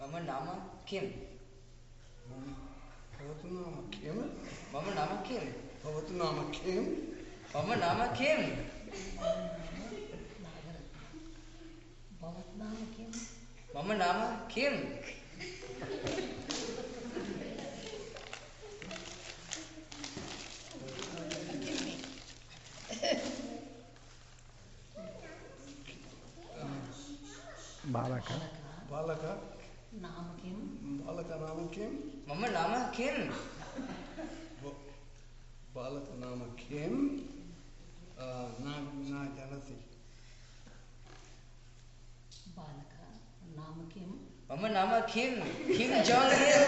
මම නම කිම්. ඔබතු නම කිම්? මම නම කිම්. ඔබතු නම කිම්? මම නම කිම්. මමත් නම කිම්. මම නම කිම්. बालक बालक නාමකෙන් බාලක නාමකෙන් මම නාමකෙන් බාලක නාමකෙන් නා නා ජනති बालका नाम किम मम नाम किम किम जॉन हिल